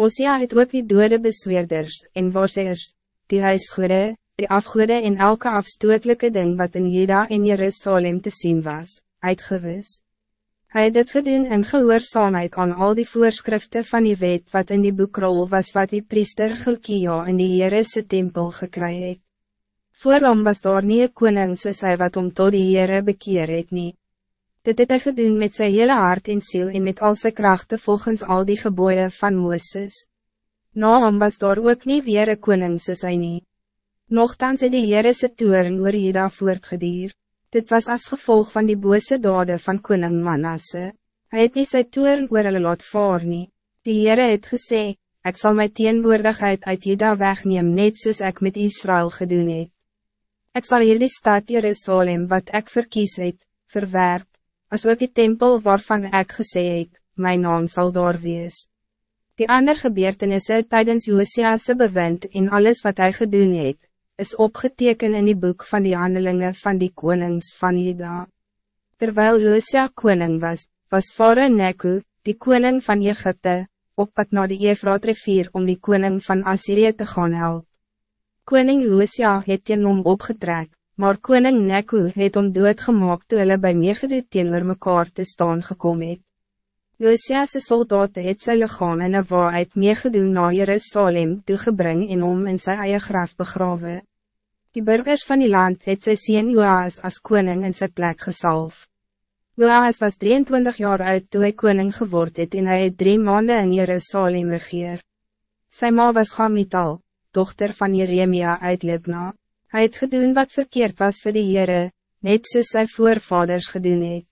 Osia het ook die dode besweerders en waarseers, die huisgoede, die afgoede en elke afstootelijke ding wat in Juda en Jerusalem te zien was, uitgewis. Hij het dit gedoen in gehoorzaamheid aan al die voorschriften van die wet wat in die boekrol was wat die priester Gilkia in die Heerese tempel gekry het. Voorom was daar nie een koning soos hy wat om tot die Heere bekeer het nie. Dit het hy gedoen met zijn hele hart en ziel en met al zijn krachten volgens al die geboeien van Mooses. Na hom was daar ook niet weer een koning soos hy nie. Nochtans het die Heere sy toeren oor Jeda voortgedier. Dit was als gevolg van die bose dade van koning Manasse. Hij het nie sy toeren oor hulle laat vaar nie. Die Heere het gesê, ik zal mijn teenwoordigheid uit Jeda wegneem net soos ik met Israël gedoen het. Ik zal jullie stad Jerusalem wat ik verkies het, verwerp as ook die tempel waarvan ik gesê het, my naam zal daar wees. Die ander gebeurtenisse tijdens Josia'se bewind en alles wat hij gedoen het, is opgeteken in die boek van die handelingen van die konings van Juda. Terwijl Josia koning was, was Farao Neku, die koning van Egypte, op pad naar de Efraat rivier om die koning van Assyrië te gaan help. Koning Josia het teen hom opgetrek, maar koning Neku het om doodgemaak toe hulle by meegedoet teenoor mekaar te staan gekom het. Josia's soldaten het sy lichaam in een waarheid meegedoen na Jerusalem toegebring en om in sy eie graf begrawe. Die burgers van die land het sy sien Joas as koning in sy plek gesalf. Joas was 23 jaar oud toen hij koning geword het en hy het drie maanden in Jerusalem regeer. Sy ma was Gamital, dochter van Jeremia uit Libna. Hij het gedoen wat verkeerd was voor de Heere, net soos sy voorvaders gedoen het.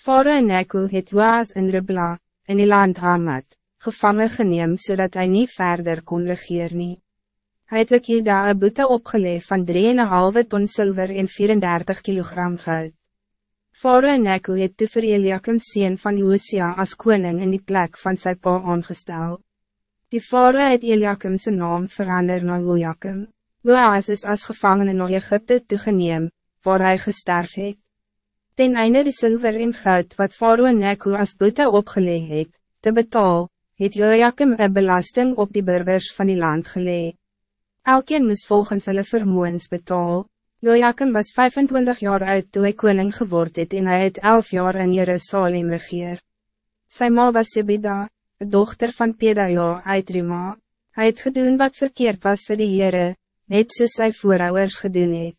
Farao en Neko het waas in Ribla, in die land Hamad, gevangen geneem zodat hij niet verder kon regeer nie. Hy het ook daar een boete opgeleef van 3,5 ton zilver en 34 kilogram goud. Farao en Neko het toe vir Eliakim sien van Josia as koning in die plek van sy pa aangestel. Die Farao het Eliakim zijn naam verander na Joachim. Boas is als gevangene naar Egypte toegeneem, waar hij gesterf het. Ten einde de zilver en goud wat Faroe Neko as boete opgelegd het, te betaal, het Joachim een belasting op die burgers van die land gelee. Elkeen moest volgens hulle vermoens betaal. Joachim was 25 jaar oud toen hij koning geword het en hij het 11 jaar in Jerusalem regeer. Sy ma was Sebida, de dochter van Pedaja uit Rima. Hij het gedoen wat verkeerd was voor de Heere, net soos sy voorouders gedoen het.